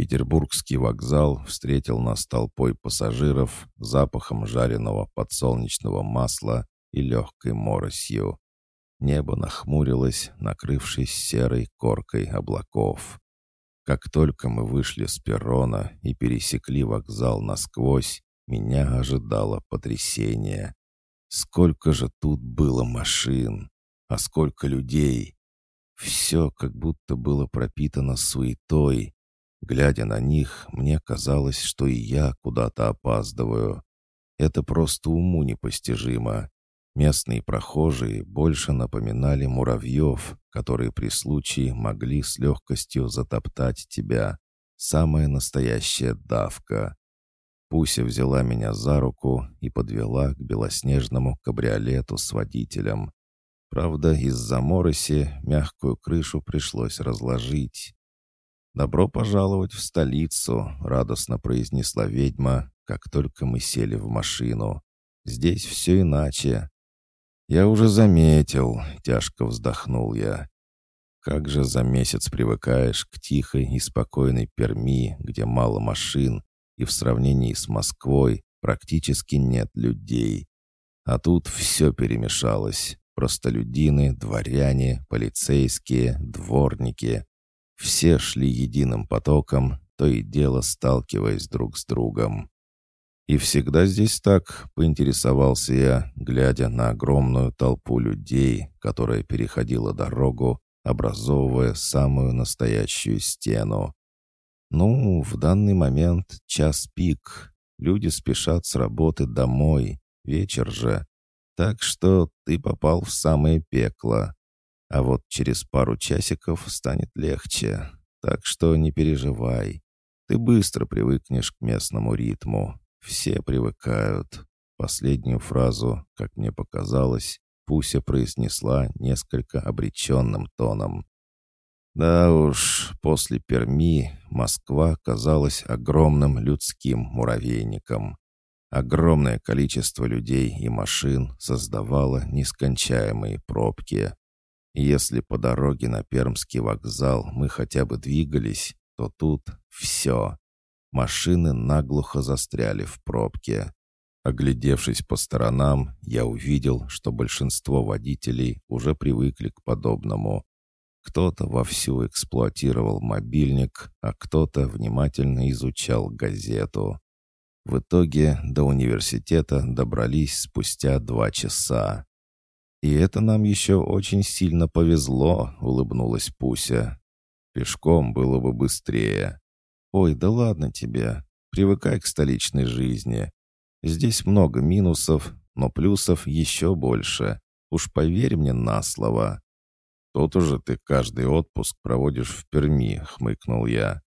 Петербургский вокзал встретил нас толпой пассажиров, запахом жареного подсолнечного масла и легкой моросью. Небо нахмурилось, накрывшись серой коркой облаков. Как только мы вышли с перрона и пересекли вокзал насквозь, меня ожидало потрясение. Сколько же тут было машин, а сколько людей! Все как будто было пропитано суетой, Глядя на них, мне казалось, что и я куда-то опаздываю. Это просто уму непостижимо. Местные прохожие больше напоминали муравьев, которые при случае могли с легкостью затоптать тебя. Самая настоящая давка. Пуся взяла меня за руку и подвела к белоснежному кабриолету с водителем. Правда, из-за мороси мягкую крышу пришлось разложить. «Добро пожаловать в столицу», — радостно произнесла ведьма, как только мы сели в машину. «Здесь все иначе». «Я уже заметил», — тяжко вздохнул я. «Как же за месяц привыкаешь к тихой и спокойной Перми, где мало машин, и в сравнении с Москвой практически нет людей. А тут все перемешалось. Простолюдины, дворяне, полицейские, дворники. Все шли единым потоком, то и дело сталкиваясь друг с другом. «И всегда здесь так?» — поинтересовался я, глядя на огромную толпу людей, которая переходила дорогу, образовывая самую настоящую стену. «Ну, в данный момент час пик. Люди спешат с работы домой. Вечер же. Так что ты попал в самое пекло. А вот через пару часиков станет легче. Так что не переживай. Ты быстро привыкнешь к местному ритму. Все привыкают. Последнюю фразу, как мне показалось, Пуся произнесла несколько обреченным тоном. Да уж, после Перми Москва казалась огромным людским муравейником. Огромное количество людей и машин создавало нескончаемые пробки. Если по дороге на Пермский вокзал мы хотя бы двигались, то тут все. Машины наглухо застряли в пробке. Оглядевшись по сторонам, я увидел, что большинство водителей уже привыкли к подобному. Кто-то вовсю эксплуатировал мобильник, а кто-то внимательно изучал газету. В итоге до университета добрались спустя два часа. «И это нам еще очень сильно повезло», — улыбнулась Пуся. «Пешком было бы быстрее». «Ой, да ладно тебе. Привыкай к столичной жизни. Здесь много минусов, но плюсов еще больше. Уж поверь мне на слово». «Тут уже ты каждый отпуск проводишь в Перми», — хмыкнул я.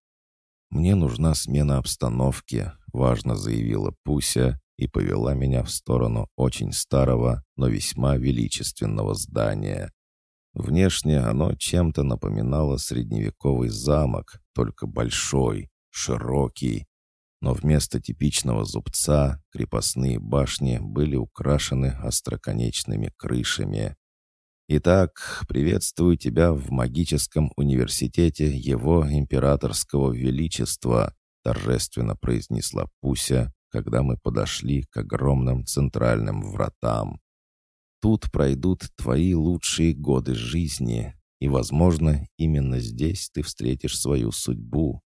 «Мне нужна смена обстановки», — важно заявила Пуся и повела меня в сторону очень старого, но весьма величественного здания. Внешне оно чем-то напоминало средневековый замок, только большой, широкий. Но вместо типичного зубца крепостные башни были украшены остроконечными крышами. «Итак, приветствую тебя в магическом университете Его Императорского Величества», торжественно произнесла Пуся, когда мы подошли к огромным центральным вратам. Тут пройдут твои лучшие годы жизни, и, возможно, именно здесь ты встретишь свою судьбу.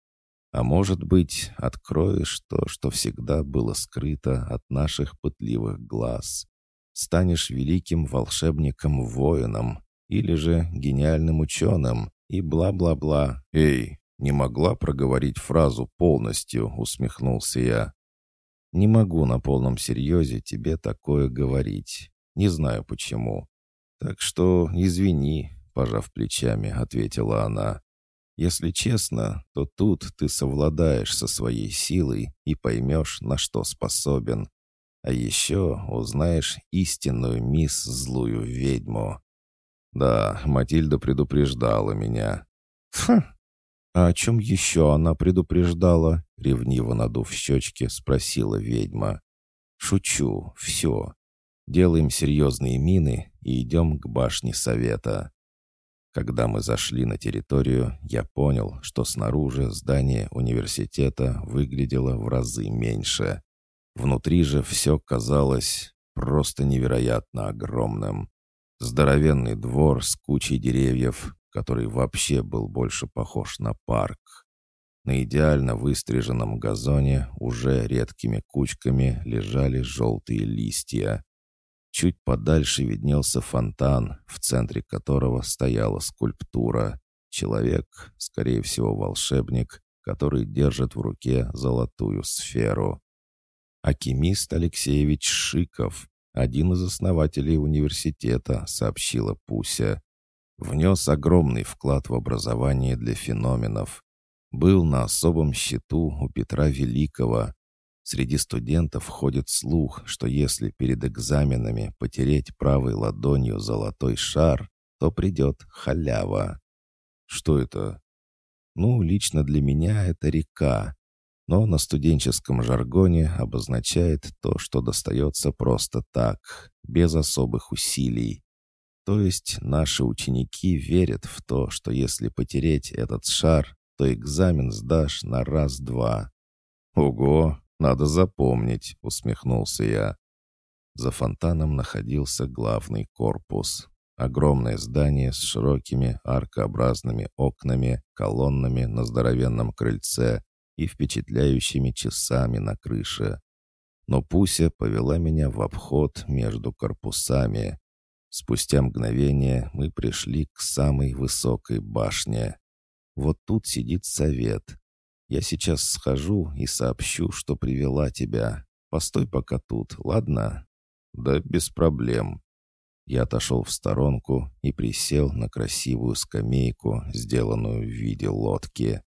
А может быть, откроешь то, что всегда было скрыто от наших пытливых глаз. Станешь великим волшебником-воином или же гениальным ученым и бла-бла-бла. «Эй, не могла проговорить фразу полностью», — усмехнулся я. Не могу на полном серьезе тебе такое говорить. Не знаю почему. Так что извини, пожав плечами, ответила она. Если честно, то тут ты совладаешь со своей силой и поймешь, на что способен. А еще узнаешь истинную мисс злую ведьму. Да, Матильда предупреждала меня. Хм, «А о чем еще она предупреждала?» — ревниво надув щечки, спросила ведьма. «Шучу, все. Делаем серьезные мины и идем к башне совета». Когда мы зашли на территорию, я понял, что снаружи здание университета выглядело в разы меньше. Внутри же все казалось просто невероятно огромным. Здоровенный двор с кучей деревьев, который вообще был больше похож на парк. На идеально выстриженном газоне уже редкими кучками лежали желтые листья. Чуть подальше виднелся фонтан, в центре которого стояла скульптура. Человек, скорее всего волшебник, который держит в руке золотую сферу. Акимист Алексеевич Шиков, один из основателей университета, сообщила Пуся. Внес огромный вклад в образование для феноменов. Был на особом счету у Петра Великого, Среди студентов ходит слух, что если перед экзаменами потереть правой ладонью золотой шар, то придет халява. Что это? Ну, лично для меня это река, но на студенческом жаргоне обозначает то, что достается просто так, без особых усилий. То есть наши ученики верят в то, что если потереть этот шар, то экзамен сдашь на раз-два. Ого, «Надо запомнить», — усмехнулся я. За фонтаном находился главный корпус. Огромное здание с широкими аркообразными окнами, колоннами на здоровенном крыльце и впечатляющими часами на крыше. Но Пуся повела меня в обход между корпусами. Спустя мгновение мы пришли к самой высокой башне. Вот тут сидит совет, я сейчас схожу и сообщу, что привела тебя. Постой пока тут, ладно?» «Да без проблем». Я отошел в сторонку и присел на красивую скамейку, сделанную в виде лодки.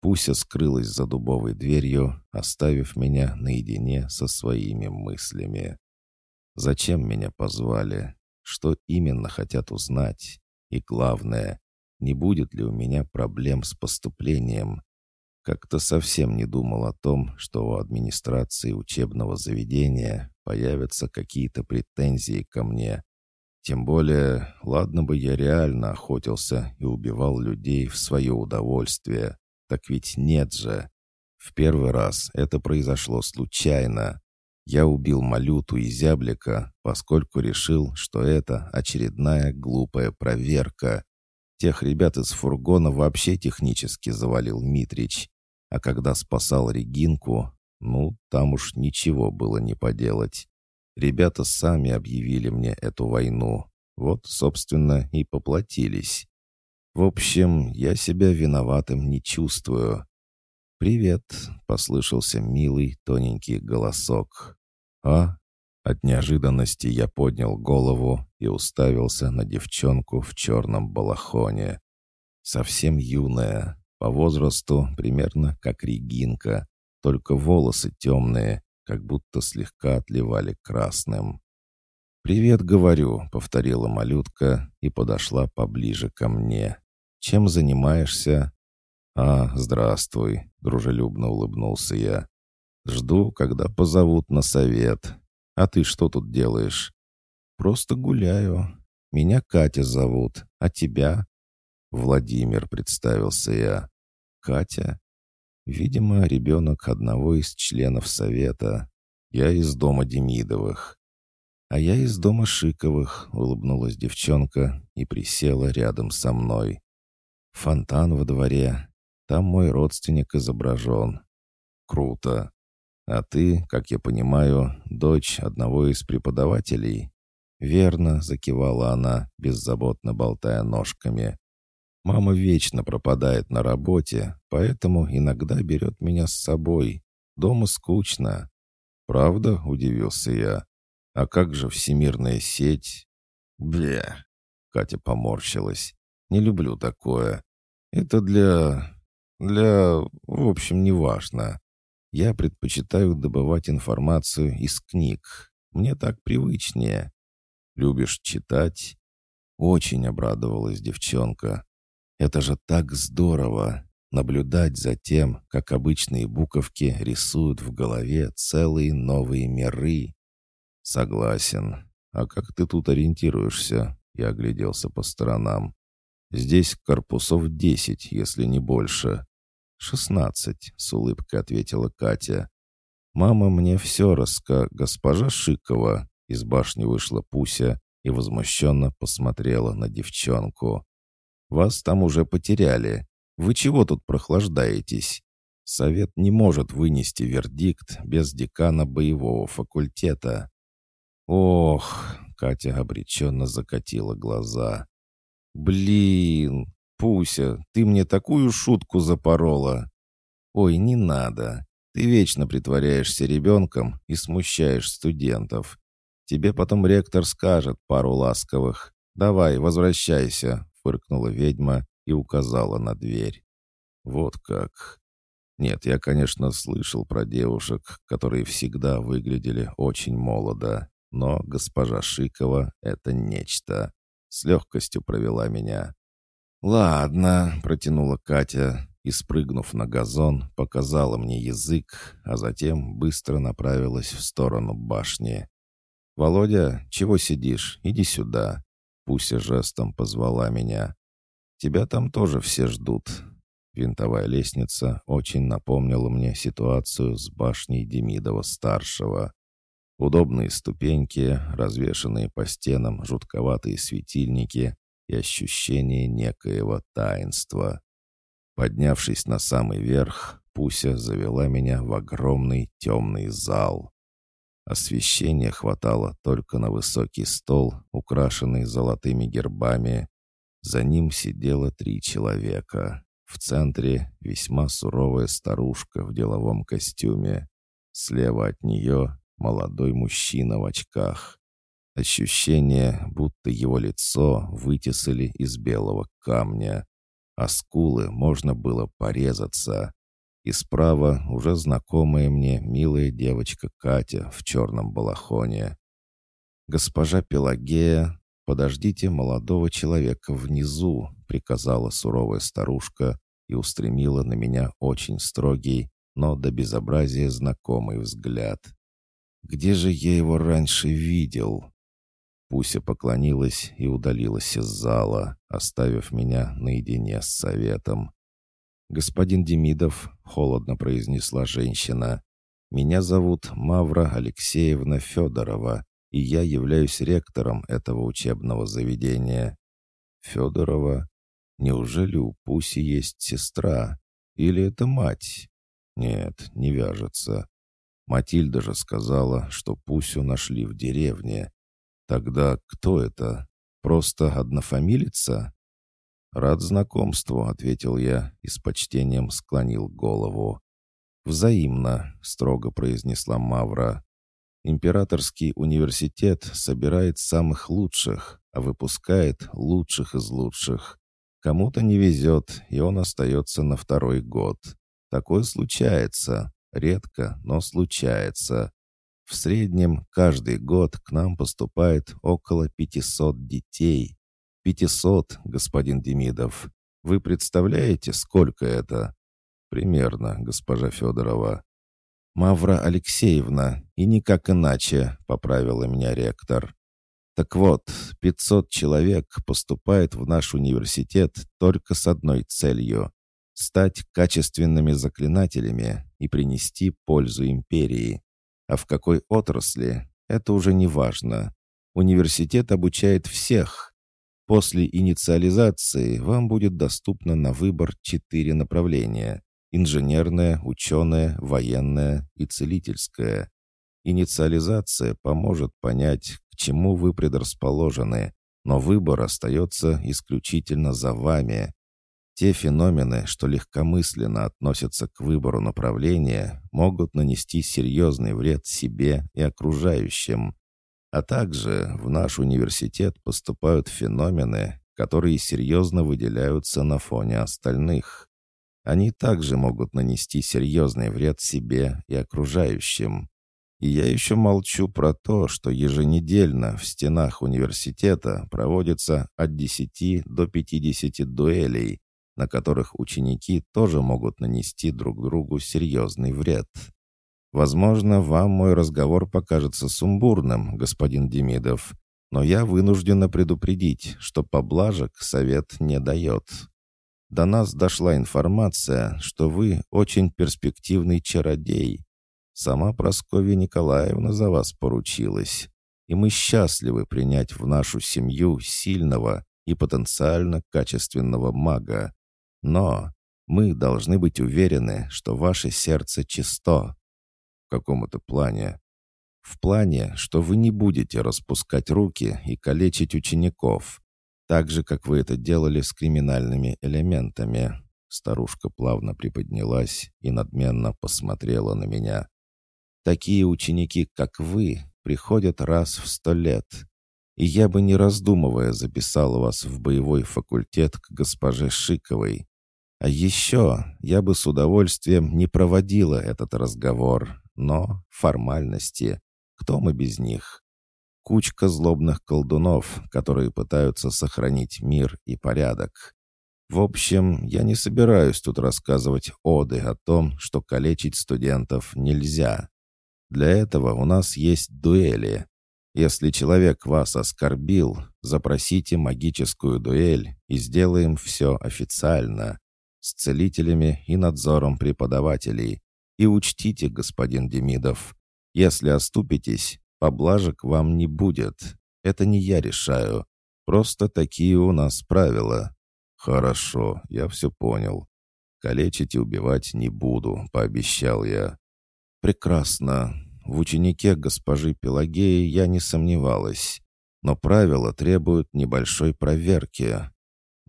Пуся скрылась за дубовой дверью, оставив меня наедине со своими мыслями. Зачем меня позвали? Что именно хотят узнать? И главное, не будет ли у меня проблем с поступлением? Как-то совсем не думал о том, что у администрации учебного заведения появятся какие-то претензии ко мне. Тем более, ладно бы я реально охотился и убивал людей в свое удовольствие. Так ведь нет же. В первый раз это произошло случайно. Я убил Малюту и Зяблика, поскольку решил, что это очередная глупая проверка. Тех ребят из фургона вообще технически завалил Митрич. А когда спасал Регинку, ну, там уж ничего было не поделать. Ребята сами объявили мне эту войну. Вот, собственно, и поплатились. В общем, я себя виноватым не чувствую. «Привет», — послышался милый тоненький голосок. «А?» От неожиданности я поднял голову и уставился на девчонку в черном балахоне. Совсем юная, по возрасту примерно как Регинка, только волосы темные, как будто слегка отливали красным. «Привет, говорю», — повторила малютка и подошла поближе ко мне. «Чем занимаешься?» «А, здравствуй», — дружелюбно улыбнулся я. «Жду, когда позовут на совет. А ты что тут делаешь?» «Просто гуляю. Меня Катя зовут. А тебя?» «Владимир», — представился я. «Катя?» «Видимо, ребенок одного из членов совета. Я из дома Демидовых». «А я из дома Шиковых», — улыбнулась девчонка и присела рядом со мной. «Фонтан во дворе. Там мой родственник изображен. Круто. А ты, как я понимаю, дочь одного из преподавателей?» «Верно», — закивала она, беззаботно болтая ножками. «Мама вечно пропадает на работе, поэтому иногда берет меня с собой. Дома скучно». «Правда?» — удивился я. «А как же всемирная сеть?» «Бля!» — Катя поморщилась. «Не люблю такое. Это для... для... в общем, неважно. Я предпочитаю добывать информацию из книг. Мне так привычнее. Любишь читать?» Очень обрадовалась девчонка. «Это же так здорово!» наблюдать за тем, как обычные буковки рисуют в голове целые новые миры. Согласен. А как ты тут ориентируешься? Я огляделся по сторонам. Здесь корпусов десять, если не больше. «Шестнадцать», — с улыбкой ответила Катя. «Мама мне все раска... Госпожа Шикова!» Из башни вышла Пуся и возмущенно посмотрела на девчонку. «Вас там уже потеряли. Вы чего тут прохлаждаетесь? Совет не может вынести вердикт без декана боевого факультета». «Ох!» — Катя обреченно закатила глаза. «Блин! Пуся, ты мне такую шутку запорола!» «Ой, не надо! Ты вечно притворяешься ребенком и смущаешь студентов. Тебе потом ректор скажет пару ласковых. «Давай, возвращайся», — фыркнула ведьма и указала на дверь. «Вот как». Нет, я, конечно, слышал про девушек, которые всегда выглядели очень молодо, но госпожа Шикова — это нечто. С легкостью провела меня. «Ладно», — протянула Катя и, спрыгнув на газон, показала мне язык, а затем быстро направилась в сторону башни. «Володя, чего сидишь? Иди сюда». Пуся жестом позвала меня. «Тебя там тоже все ждут». Винтовая лестница очень напомнила мне ситуацию с башней Демидова-старшего. Удобные ступеньки, развешанные по стенам жутковатые светильники и ощущение некоего таинства. Поднявшись на самый верх, Пуся завела меня в огромный темный зал. Освещения хватало только на высокий стол, украшенный золотыми гербами. За ним сидело три человека. В центре весьма суровая старушка в деловом костюме. Слева от нее молодой мужчина в очках. Ощущение, будто его лицо вытесали из белого камня, а скулы можно было порезаться. И справа уже знакомая мне милая девочка Катя в черном балахоне. «Госпожа Пелагея, подождите молодого человека внизу», приказала суровая старушка и устремила на меня очень строгий, но до безобразия знакомый взгляд. «Где же я его раньше видел?» Пуся поклонилась и удалилась из зала, оставив меня наедине с советом. «Господин Демидов», — холодно произнесла женщина, — «меня зовут Мавра Алексеевна Федорова, и я являюсь ректором этого учебного заведения». «Федорова? Неужели у Пуси есть сестра? Или это мать?» «Нет, не вяжется. Матильда же сказала, что Пусю нашли в деревне. Тогда кто это? Просто однофамилица?» «Рад знакомству», — ответил я и с почтением склонил голову. «Взаимно», — строго произнесла Мавра. «Императорский университет собирает самых лучших, а выпускает лучших из лучших. Кому-то не везет, и он остается на второй год. Такое случается. Редко, но случается. В среднем каждый год к нам поступает около 500 детей. «Пятисот, господин Демидов. Вы представляете, сколько это?» «Примерно, госпожа Федорова». «Мавра Алексеевна, и никак иначе», — поправила меня ректор. «Так вот, пятьсот человек поступает в наш университет только с одной целью — стать качественными заклинателями и принести пользу империи. А в какой отрасли — это уже не важно. Университет обучает всех, После инициализации вам будет доступно на выбор четыре направления – инженерное, ученое, военное и целительское. Инициализация поможет понять, к чему вы предрасположены, но выбор остается исключительно за вами. Те феномены, что легкомысленно относятся к выбору направления, могут нанести серьезный вред себе и окружающим. А также в наш университет поступают феномены, которые серьезно выделяются на фоне остальных. Они также могут нанести серьезный вред себе и окружающим. И я еще молчу про то, что еженедельно в стенах университета проводится от 10 до 50 дуэлей, на которых ученики тоже могут нанести друг другу серьезный вред. Возможно, вам мой разговор покажется сумбурным, господин Демидов, Но я вынуждена предупредить, что поблажек совет не дает. До нас дошла информация, что вы очень перспективный чародей. Сама Прасковья Николаевна за вас поручилась, и мы счастливы принять в нашу семью сильного и потенциально качественного мага. Но мы должны быть уверены, что ваше сердце чисто. В каком это плане? В плане, что вы не будете распускать руки и калечить учеников, так же, как вы это делали с криминальными элементами». Старушка плавно приподнялась и надменно посмотрела на меня. «Такие ученики, как вы, приходят раз в сто лет, и я бы, не раздумывая, записал вас в боевой факультет к госпоже Шиковой. А еще я бы с удовольствием не проводила этот разговор, но формальности. Кто мы без них? Кучка злобных колдунов, которые пытаются сохранить мир и порядок. В общем, я не собираюсь тут рассказывать оды о том, что калечить студентов нельзя. Для этого у нас есть дуэли. Если человек вас оскорбил, запросите магическую дуэль и сделаем все официально, с целителями и надзором преподавателей. И учтите, господин Демидов, если оступитесь, Поблажек вам не будет. Это не я решаю. Просто такие у нас правила. Хорошо, я все понял. Калечить и убивать не буду, пообещал я. Прекрасно. В ученике госпожи Пелагеи я не сомневалась. Но правила требуют небольшой проверки.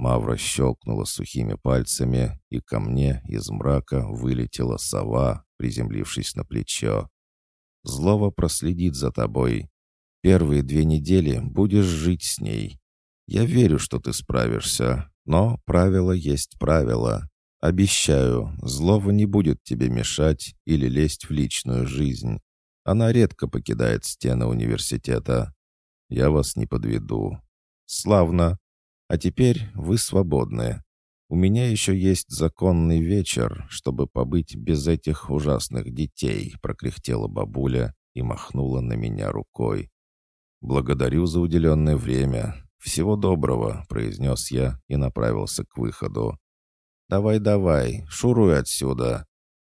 Мавра щелкнула сухими пальцами, и ко мне из мрака вылетела сова, приземлившись на плечо. Злова проследит за тобой. Первые две недели будешь жить с ней. Я верю, что ты справишься, но правило есть правило. Обещаю, Злова не будет тебе мешать или лезть в личную жизнь. Она редко покидает стены университета. Я вас не подведу. Славно. А теперь вы свободны. У меня еще есть законный вечер, чтобы побыть без этих ужасных детей», — прокряхтела бабуля и махнула на меня рукой. «Благодарю за уделенное время. Всего доброго», — произнес я и направился к выходу. «Давай-давай, шуруй отсюда.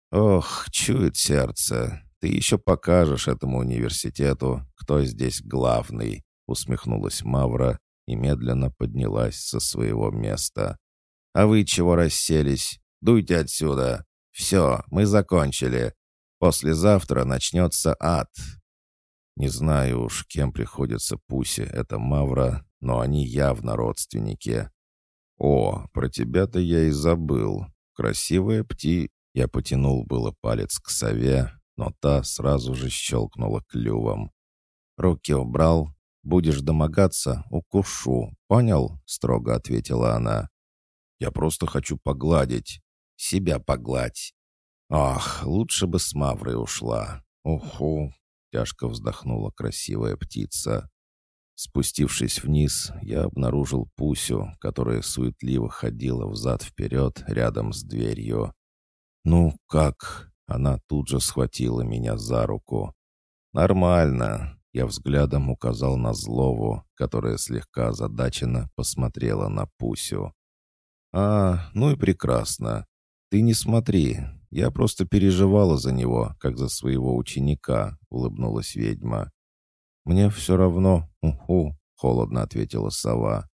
Ох, чует сердце. Ты еще покажешь этому университету, кто здесь главный», — усмехнулась Мавра и медленно поднялась со своего места. А вы чего расселись? Дуйте отсюда. Все, мы закончили. Послезавтра начнется ад. Не знаю уж, кем приходится Пусе, это Мавра, но они явно родственники. О, про тебя-то я и забыл. Красивая пти... Я потянул было палец к сове, но та сразу же щелкнула клювом. «Руки убрал. Будешь домогаться — укушу. Понял?» — строго ответила она. Я просто хочу погладить. Себя погладь. Ах, лучше бы с Маврой ушла. Уху. Тяжко вздохнула красивая птица. Спустившись вниз, я обнаружил Пусю, которая суетливо ходила взад-вперед рядом с дверью. «Ну, как?» Она тут же схватила меня за руку. «Нормально». Я взглядом указал на Злову, которая слегка озадаченно посмотрела на Пусю. «А, ну и прекрасно. Ты не смотри. Я просто переживала за него, как за своего ученика», — улыбнулась ведьма. «Мне все равно. Уху», — холодно ответила сова.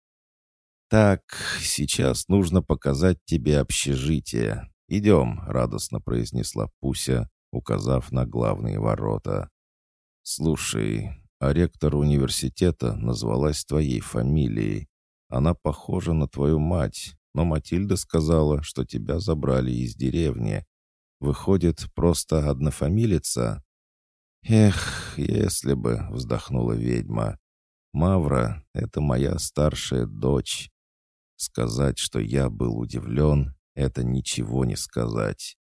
«Так, сейчас нужно показать тебе общежитие. Идем», — радостно произнесла Пуся, указав на главные ворота. «Слушай, а ректор университета назвалась твоей фамилией. Она похожа на твою мать, но Матильда сказала, что тебя забрали из деревни. Выходит, просто однофамилица?» «Эх, если бы», — вздохнула ведьма. «Мавра — это моя старшая дочь. Сказать, что я был удивлен, это ничего не сказать.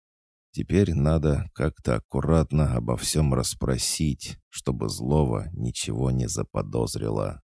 Теперь надо как-то аккуратно обо всем расспросить, чтобы злого ничего не заподозрила».